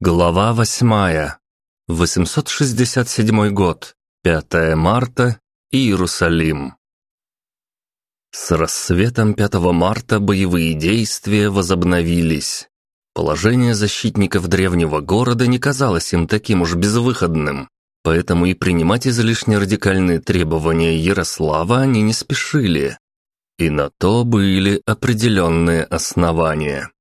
Глава восьмая. 867 год. 5 марта. Иерусалим. С рассветом 5 марта боевые действия возобновились. Положение защитников древнего города не казалось им таким уж безвыходным, поэтому и принимать излишне радикальные требования Ярослава они не спешили. И на то были определенные основания.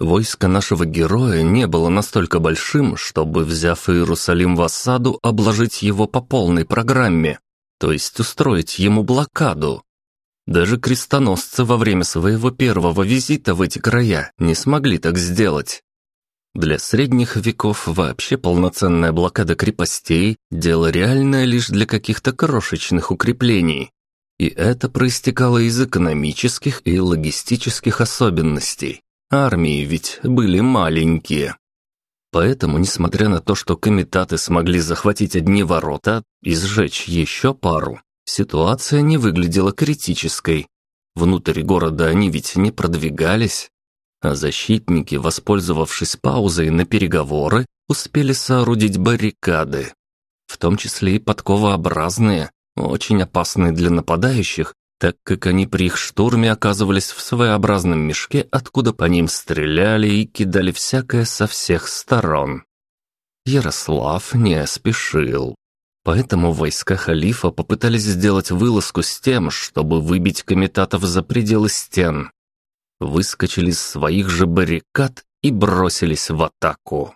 Войско нашего героя не было настолько большим, чтобы, взяв Иерусалим в осаду, обложить его по полной программе, то есть устроить ему блокаду. Даже крестоносцы во время своего первого визита в эти края не смогли так сделать. Для средних веков вообще полноценная блокада крепостей – дело реальное лишь для каких-то крошечных укреплений. И это проистекало из экономических и логистических особенностей. Армии ведь были маленькие. Поэтому, несмотря на то, что комитаты смогли захватить одни ворота и сжечь еще пару, ситуация не выглядела критической. Внутрь города они ведь не продвигались, а защитники, воспользовавшись паузой на переговоры, успели соорудить баррикады, в том числе и подковообразные, очень опасные для нападающих так как они при их штурме оказывались в своеобразном мешке, откуда по ним стреляли и кидали всякое со всех сторон. Ярослав не спешил. Поэтому войска халифа попытались сделать вылазку с тем, чтобы выбить комитатов за пределы стен. Выскочили из своих же баррикад и бросились в атаку.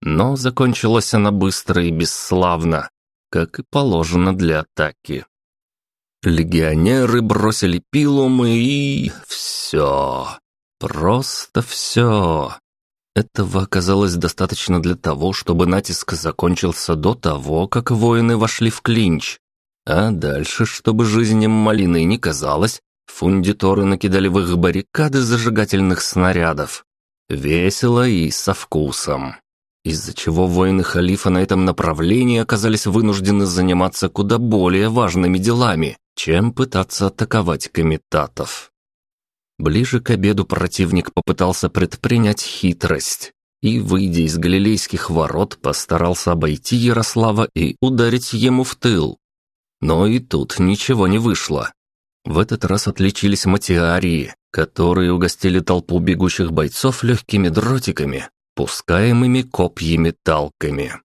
Но закончилась она быстро и бесславно, как и положено для атаки. Легионеры бросили пилумы и... все. Просто все. Этого оказалось достаточно для того, чтобы натиск закончился до того, как воины вошли в клинч. А дальше, чтобы жизнь им малиной не казалось, фундиторы накидали в их баррикады зажигательных снарядов. Весело и со вкусом. Из-за чего воины халифа на этом направлении оказались вынуждены заниматься куда более важными делами, чем пытаться атаковать комитатов. Ближе к обеду противник попытался предпринять хитрость и, выйдя из галилейских ворот, постарался обойти Ярослава и ударить ему в тыл. Но и тут ничего не вышло. В этот раз отличились матиарии, которые угостили толпу бегущих бойцов легкими дротиками, пускаемыми копьями-талками.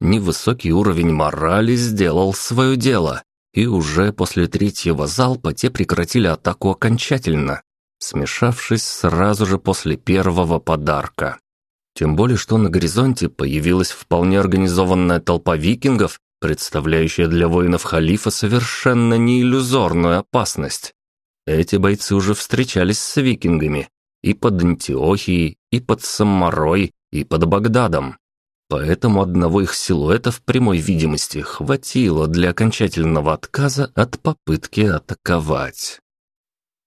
Невысокий уровень морали сделал свое дело, и уже после третьего залпа те прекратили атаку окончательно, смешавшись сразу же после первого подарка. Тем более, что на горизонте появилась вполне организованная толпа викингов, представляющая для воинов халифа совершенно не иллюзорную опасность. Эти бойцы уже встречались с викингами и под Антиохией, и под Самарой, и под Багдадом. Поэтому одного их силуэта в прямой видимости хватило для окончательного отказа от попытки атаковать.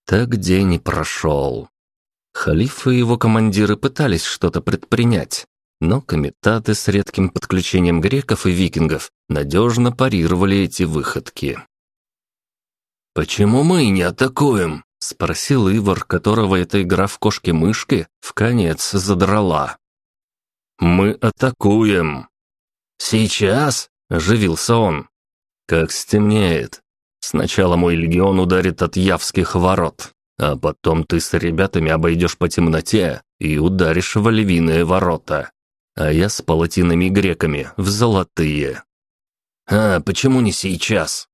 Так день и прошел. Халиф и его командиры пытались что-то предпринять, но комитаты с редким подключением греков и викингов надежно парировали эти выходки. «Почему мы не атакуем?» – спросил Ивар, которого эта игра в кошки-мышки в конец задрала. «Мы атакуем!» «Сейчас?» – оживился он. «Как стемнеет. Сначала мой легион ударит от Явских ворот, а потом ты с ребятами обойдешь по темноте и ударишь в львиные ворота, а я с палатинами греками в золотые». «А почему не сейчас?»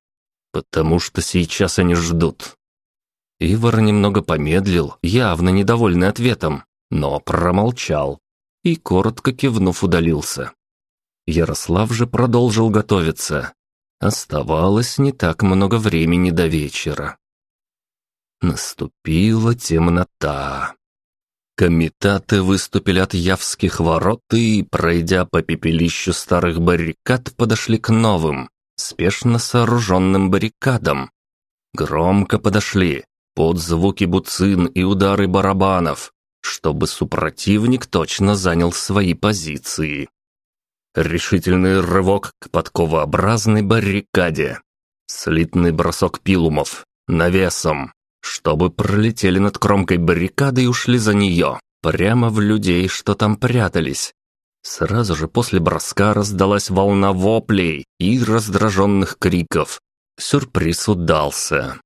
«Потому что сейчас они ждут». Ивар немного помедлил, явно недовольный ответом, но промолчал и, коротко кивнув, удалился. Ярослав же продолжил готовиться. Оставалось не так много времени до вечера. Наступила темнота. Комитаты выступили от Явских ворот и, пройдя по пепелищу старых баррикад, подошли к новым, спешно сооруженным баррикадам. Громко подошли, под звуки буцин и удары барабанов, чтобы супротивник точно занял свои позиции. Решительный рывок к подковообразной баррикаде. Слитный бросок пилумов. Навесом. Чтобы пролетели над кромкой баррикады и ушли за нее. прямо в людей, что там прятались. Сразу же после броска раздалась волна воплей и раздраженных криков. Сюрприз удался.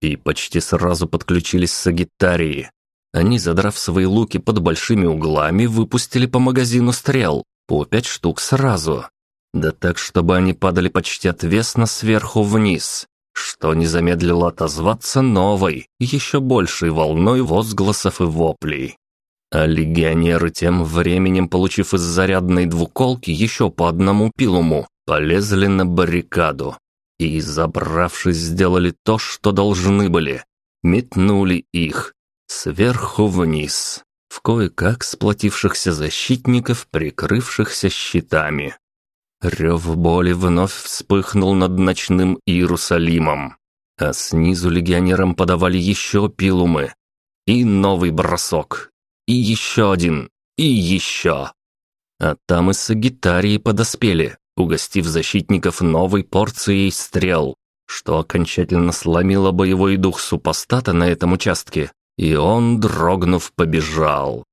И почти сразу подключились сагитарии. Они, задрав свои луки под большими углами, выпустили по магазину стрел, по пять штук сразу. Да так, чтобы они падали почти отвесно сверху вниз, что не замедлило отозваться новой, еще большей волной возгласов и воплей. А легионеры тем временем, получив из зарядной двуколки еще по одному пилуму, полезли на баррикаду. И, забравшись, сделали то, что должны были. Метнули их. Сверху вниз. В кое-как сплотившихся защитников, прикрывшихся щитами. Рев боли вновь вспыхнул над ночным Иерусалимом. А снизу легионерам подавали еще пилумы. И новый бросок, и еще один, и еще. А там и сагитарии подоспели, угостив защитников новой порцией стрел, что окончательно сломило боевой дух супостата на этом участке, и он, дрогнув, побежал.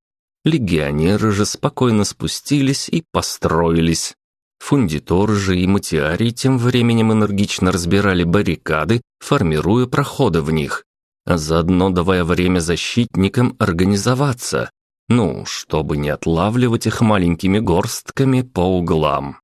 Легионеры же спокойно спустились и построились. Фундиторы же и Матиарий тем временем энергично разбирали баррикады, формируя проходы в них а заодно давая время защитникам организоваться, ну, чтобы не отлавливать их маленькими горстками по углам.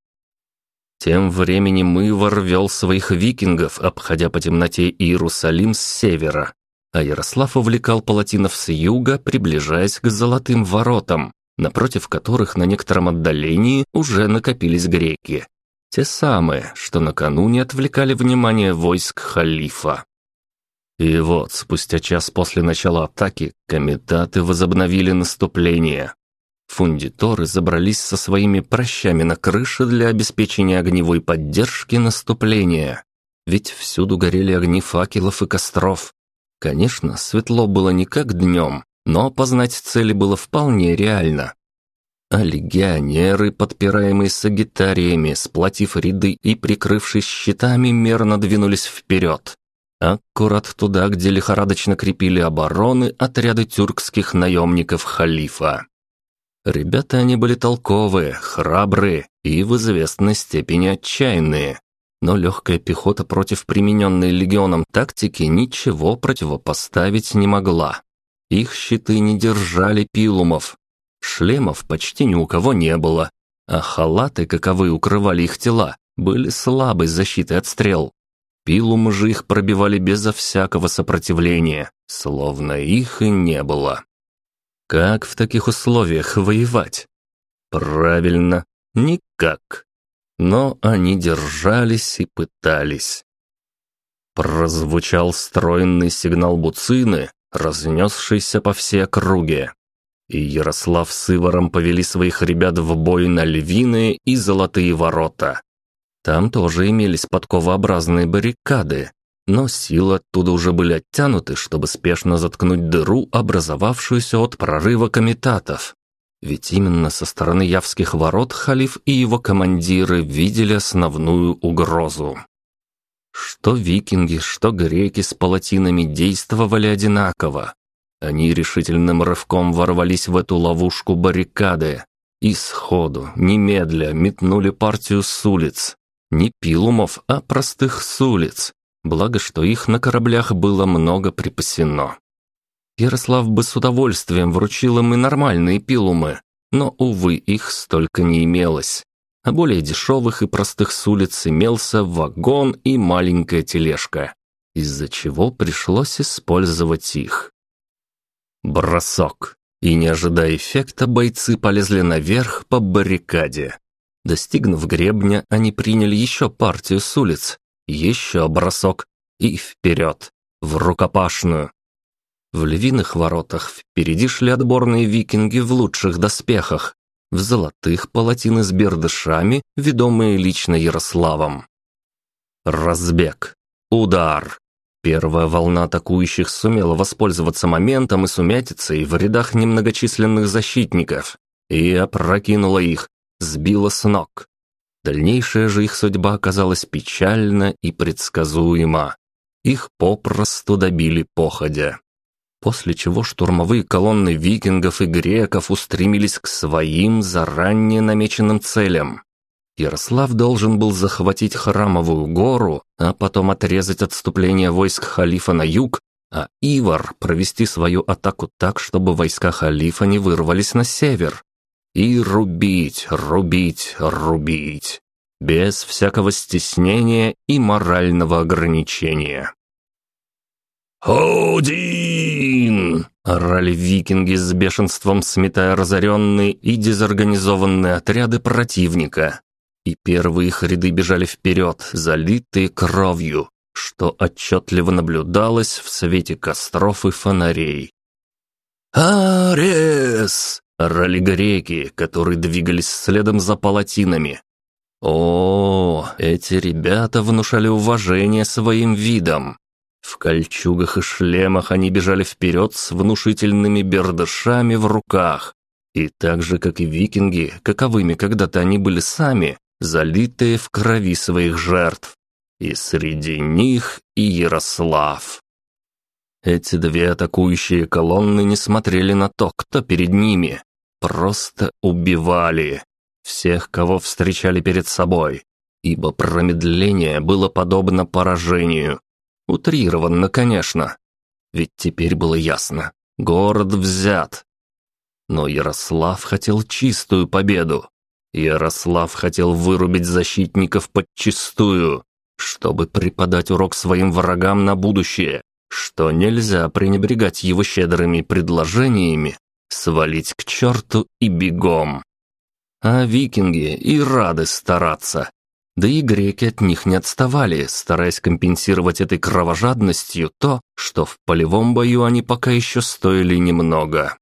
Тем временем мы ворвел своих викингов, обходя по темноте Иерусалим с севера, а Ярослав увлекал палатинов с юга, приближаясь к золотым воротам, напротив которых на некотором отдалении уже накопились греки. Те самые, что накануне отвлекали внимание войск халифа. И вот, спустя час после начала атаки, комитаты возобновили наступление. Фундиторы забрались со своими прощами на крыше для обеспечения огневой поддержки наступления. Ведь всюду горели огни факелов и костров. Конечно, светло было не как днем, но опознать цели было вполне реально. А легионеры, подпираемые сагитариями, сплотив ряды и прикрывшись щитами, мерно двинулись вперед. Аккурат туда, где лихорадочно крепили обороны отряды тюркских наемников халифа. Ребята они были толковые, храбрые и в известной степени отчаянные. Но легкая пехота против примененной легионом тактики ничего противопоставить не могла. Их щиты не держали пилумов. Шлемов почти ни у кого не было, а халаты, каковы укрывали их тела, были слабой защитой от стрел. Пилумы же их пробивали безо всякого сопротивления, словно их и не было. Как в таких условиях воевать? Правильно, никак. Но они держались и пытались. Прозвучал стройный сигнал буцины, разнесшийся по всей округе. И Ярослав с Иваром повели своих ребят в бой на львиные и золотые ворота. Там тоже имелись подковообразные баррикады, но силы оттуда уже были оттянуты, чтобы спешно заткнуть дыру, образовавшуюся от прорыва комитатов. Ведь именно со стороны Явских ворот халиф и его командиры видели основную угрозу. Что викинги, что греки с палатинами действовали одинаково. Они решительным рывком ворвались в эту ловушку баррикады и сходу, немедля, метнули партию с улиц, не пилумов, а простых с улиц, благо что их на кораблях было много припасено. Ярослав бы с удовольствием вручил им и нормальные пилумы, но, увы, их столько не имелось. А более дешевых и простых с улиц имелся вагон и маленькая тележка, из-за чего пришлось использовать их. Бросок. И не ожидая эффекта, бойцы полезли наверх по баррикаде. Достигнув гребня, они приняли еще партию с улиц, еще бросок и вперед, в рукопашную. В львиных воротах впереди шли отборные викинги в лучших доспехах, в золотых палатины с бердышами, ведомые лично Ярославом. Разбег. Удар. Первая волна атакующих сумела воспользоваться моментом и сумятицей в рядах немногочисленных защитников и опрокинула их, сбила с ног. Дальнейшая же их судьба оказалась печальна и предсказуема. Их попросту добили походя. После чего штурмовые колонны викингов и греков устремились к своим заранее намеченным целям. Ярослав должен был захватить Храмовую гору, а потом отрезать отступление войск халифа на юг, а Ивар провести свою атаку так, чтобы войска халифа не вырвались на север. И рубить, рубить, рубить. Без всякого стеснения и морального ограничения. «Один!» — орали викинги с бешенством, сметая разоренные и дезорганизованные отряды противника. И первые их ряды бежали вперед, залитые кровью, что отчетливо наблюдалось в свете костров и фонарей. «Арес!» — орали греки, которые двигались следом за палатинами. О, эти ребята внушали уважение своим видом. В кольчугах и шлемах они бежали вперед с внушительными бердышами в руках. И так же, как и викинги, каковыми когда-то они были сами, залитые в крови своих жертв. И среди них и Ярослав. Эти две атакующие колонны не смотрели на то, кто перед ними. Просто убивали. Всех, кого встречали перед собой. Ибо промедление было подобно поражению. Утрированно, конечно. Ведь теперь было ясно. Город взят. Но Ярослав хотел чистую победу. Ярослав хотел вырубить защитников подчистую, чтобы преподать урок своим врагам на будущее, что нельзя пренебрегать его щедрыми предложениями, свалить к черту и бегом. А викинги и рады стараться. Да и греки от них не отставали, стараясь компенсировать этой кровожадностью то, что в полевом бою они пока еще стоили немного.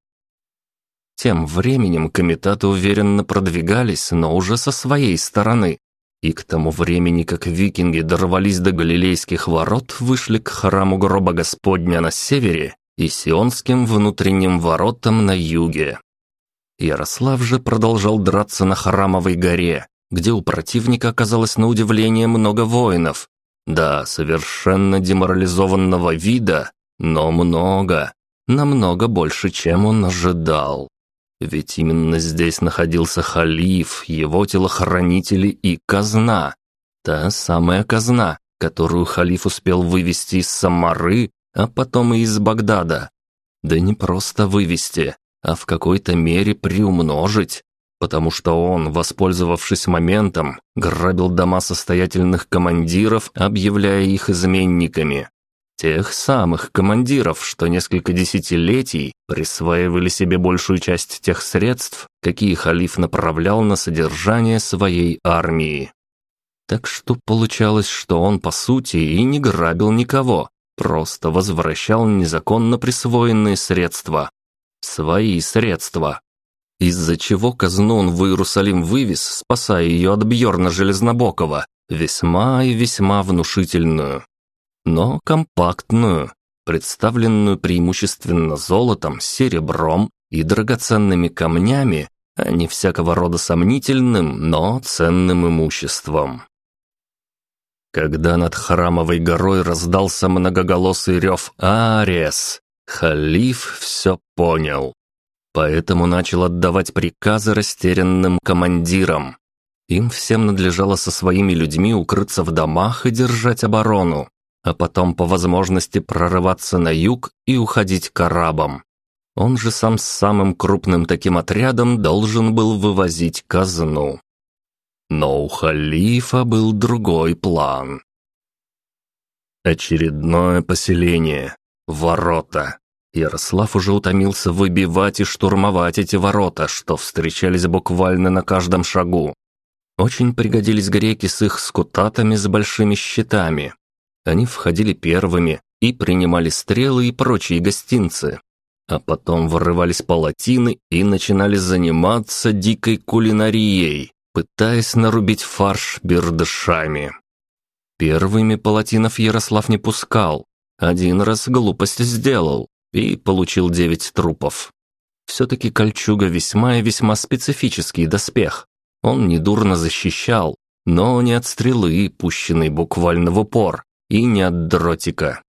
Тем временем комитаты уверенно продвигались, но уже со своей стороны. И к тому времени, как викинги дорвались до Галилейских ворот, вышли к храму гроба Господня на севере и Сионским внутренним воротам на юге. Ярослав же продолжал драться на Храмовой горе, где у противника оказалось на удивление много воинов. Да, совершенно деморализованного вида, но много, намного больше, чем он ожидал. Ведь именно здесь находился халиф, его телохранители и казна. Та самая казна, которую халиф успел вывести из Самары, а потом и из Багдада. Да не просто вывести, а в какой-то мере приумножить, потому что он, воспользовавшись моментом, грабил дома состоятельных командиров, объявляя их изменниками. Тех самых командиров, что несколько десятилетий присваивали себе большую часть тех средств, какие халиф направлял на содержание своей армии. Так что получалось, что он, по сути, и не грабил никого, просто возвращал незаконно присвоенные средства. Свои средства. Из-за чего казну он в Иерусалим вывез, спасая ее от Бьорна Железнобокова, весьма и весьма внушительную но компактную, представленную преимущественно золотом, серебром и драгоценными камнями, а не всякого рода сомнительным, но ценным имуществом. Когда над храмовой горой раздался многоголосый рев «Арес!», халиф все понял. Поэтому начал отдавать приказы растерянным командирам. Им всем надлежало со своими людьми укрыться в домах и держать оборону а потом по возможности прорываться на юг и уходить к арабам. Он же сам с самым крупным таким отрядом должен был вывозить казну. Но у халифа был другой план. Очередное поселение. Ворота. Ярослав уже утомился выбивать и штурмовать эти ворота, что встречались буквально на каждом шагу. Очень пригодились греки с их скутатами с большими щитами, они входили первыми и принимали стрелы и прочие гостинцы. А потом вырывались палатины и начинали заниматься дикой кулинарией, пытаясь нарубить фарш бердышами. Первыми палатинов Ярослав не пускал. Один раз глупость сделал и получил девять трупов. Все-таки кольчуга весьма и весьма специфический доспех. Он недурно защищал, но не от стрелы, пущенной буквально в упор, и не от дротика.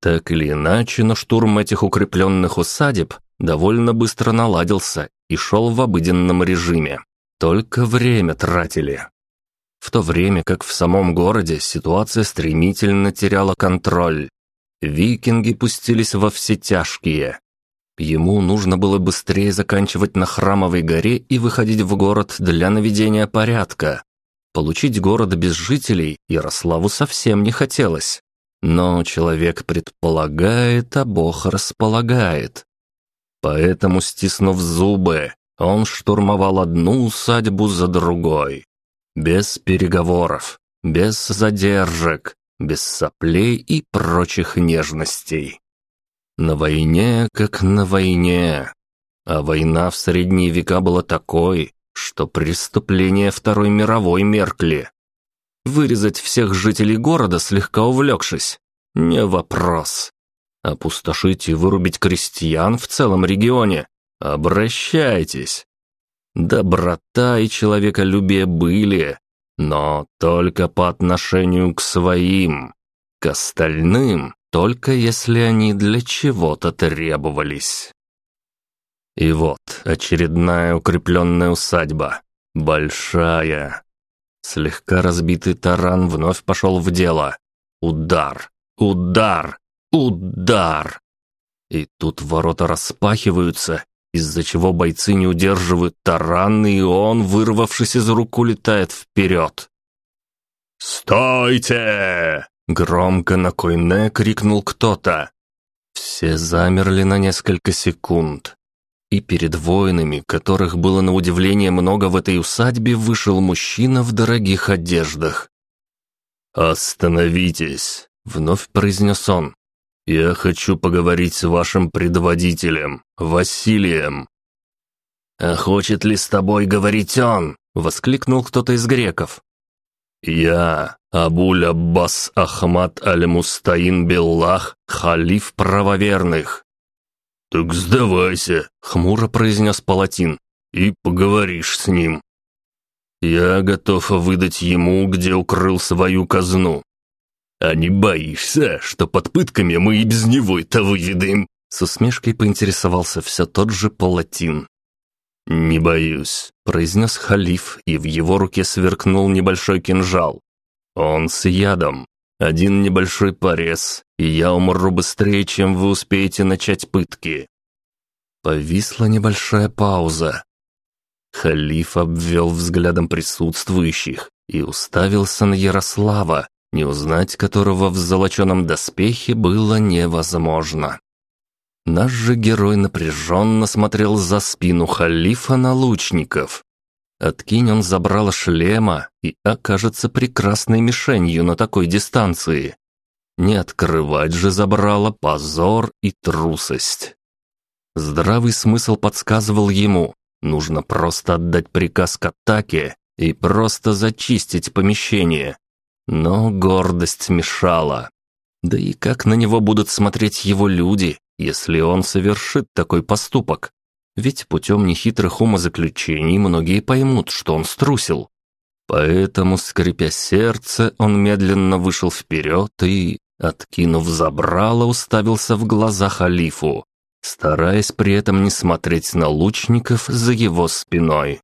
Так или иначе, но штурм этих укрепленных усадеб довольно быстро наладился и шел в обыденном режиме. Только время тратили. В то время как в самом городе ситуация стремительно теряла контроль. Викинги пустились во все тяжкие. Ему нужно было быстрее заканчивать на Храмовой горе и выходить в город для наведения порядка. Получить город без жителей Ярославу совсем не хотелось. Но человек предполагает, а Бог располагает. Поэтому, стиснув зубы, он штурмовал одну усадьбу за другой. Без переговоров, без задержек, без соплей и прочих нежностей. На войне, как на войне. А война в средние века была такой, что преступления Второй мировой меркли. Вырезать всех жителей города, слегка увлекшись, не вопрос. Опустошить и вырубить крестьян в целом регионе. Обращайтесь. Доброта и человеколюбие были, но только по отношению к своим. К остальным, только если они для чего-то требовались. И вот очередная укрепленная усадьба. Большая. Слегка разбитый таран вновь пошел в дело. Удар, удар, удар. И тут ворота распахиваются, из-за чего бойцы не удерживают таран, и он, вырвавшись из рук, улетает вперед. «Стойте!» — громко на койне крикнул кто-то. Все замерли на несколько секунд. И перед воинами, которых было на удивление много в этой усадьбе, вышел мужчина в дорогих одеждах. «Остановитесь!» — вновь произнес он. «Я хочу поговорить с вашим предводителем, Василием». «А хочет ли с тобой говорить он?» — воскликнул кто-то из греков. «Я, Абуль Аббас Ахмад Аль-Мустаин Беллах, халиф правоверных». «Так сдавайся», — хмуро произнес Палатин, — «и поговоришь с ним». «Я готов выдать ему, где укрыл свою казну. «А не боишься, что под пытками мы и без него это выведаем?» С усмешкой поинтересовался все тот же Палатин. «Не боюсь», — произнес халиф, и в его руке сверкнул небольшой кинжал. «Он с ядом. Один небольшой порез, и я умру быстрее, чем вы успеете начать пытки». Повисла небольшая пауза. Халиф обвел взглядом присутствующих и уставился на Ярослава, не узнать которого в золоченом доспехе было невозможно. Наш же герой напряженно смотрел за спину халифа на лучников. Откинь он забрал шлема и окажется прекрасной мишенью на такой дистанции. Не открывать же забрало позор и трусость. Здравый смысл подсказывал ему, нужно просто отдать приказ к атаке и просто зачистить помещение, но гордость мешала. Да и как на него будут смотреть его люди, если он совершит такой поступок? Ведь путем нехитрых умозаключений многие поймут, что он струсил. Поэтому, скрипя сердце, он медленно вышел вперед и, откинув забрало, уставился в глаза халифу, стараясь при этом не смотреть на лучников за его спиной.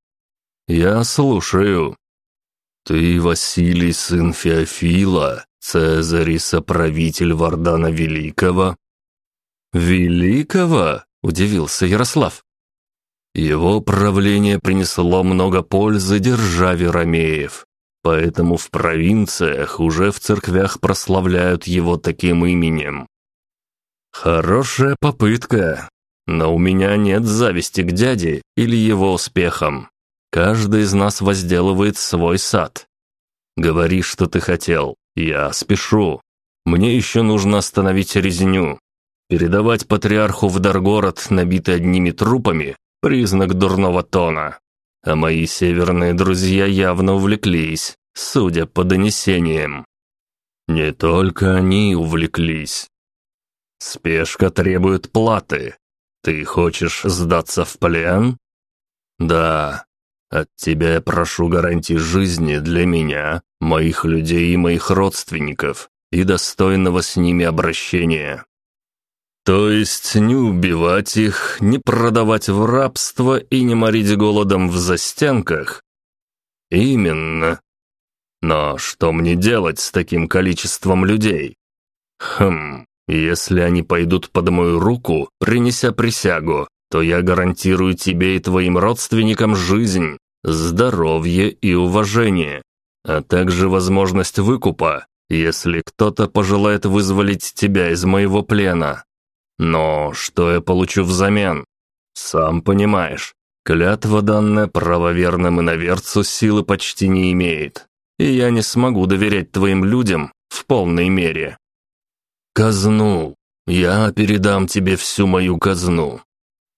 «Я слушаю», «Ты, Василий, сын Феофила, Цезарь соправитель Вардана Великого?» «Великого?» – удивился Ярослав. «Его правление принесло много пользы державе Ромеев, поэтому в провинциях уже в церквях прославляют его таким именем. Хорошая попытка, но у меня нет зависти к дяде или его успехам. Каждый из нас возделывает свой сад. Говори, что ты хотел. Я спешу. Мне еще нужно остановить резню. Передавать патриарху в Даргород, набитый одними трупами, признак дурного тона. А мои северные друзья явно увлеклись, судя по донесениям. Не только они увлеклись. Спешка требует платы. Ты хочешь сдаться в плен? Да, от тебя я прошу гарантий жизни для меня, моих людей и моих родственников, и достойного с ними обращения. То есть не убивать их, не продавать в рабство и не морить голодом в застенках? Именно. Но что мне делать с таким количеством людей? Хм, если они пойдут под мою руку, принеся присягу, то я гарантирую тебе и твоим родственникам жизнь, здоровье и уважение, а также возможность выкупа, если кто-то пожелает вызволить тебя из моего плена. Но что я получу взамен? Сам понимаешь, клятва, данная правоверным иноверцу, силы почти не имеет, и я не смогу доверять твоим людям в полной мере. Казну. Я передам тебе всю мою казну.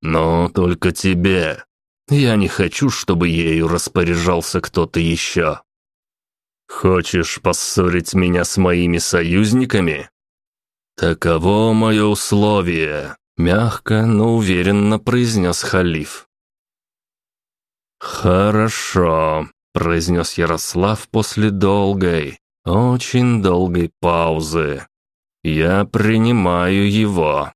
Но только тебе. Я не хочу, чтобы ею распоряжался кто-то еще. Хочешь поссорить меня с моими союзниками? «Таково мое условие», — мягко, но уверенно произнес халиф. «Хорошо», — произнес Ярослав после долгой, очень долгой паузы. «Я принимаю его».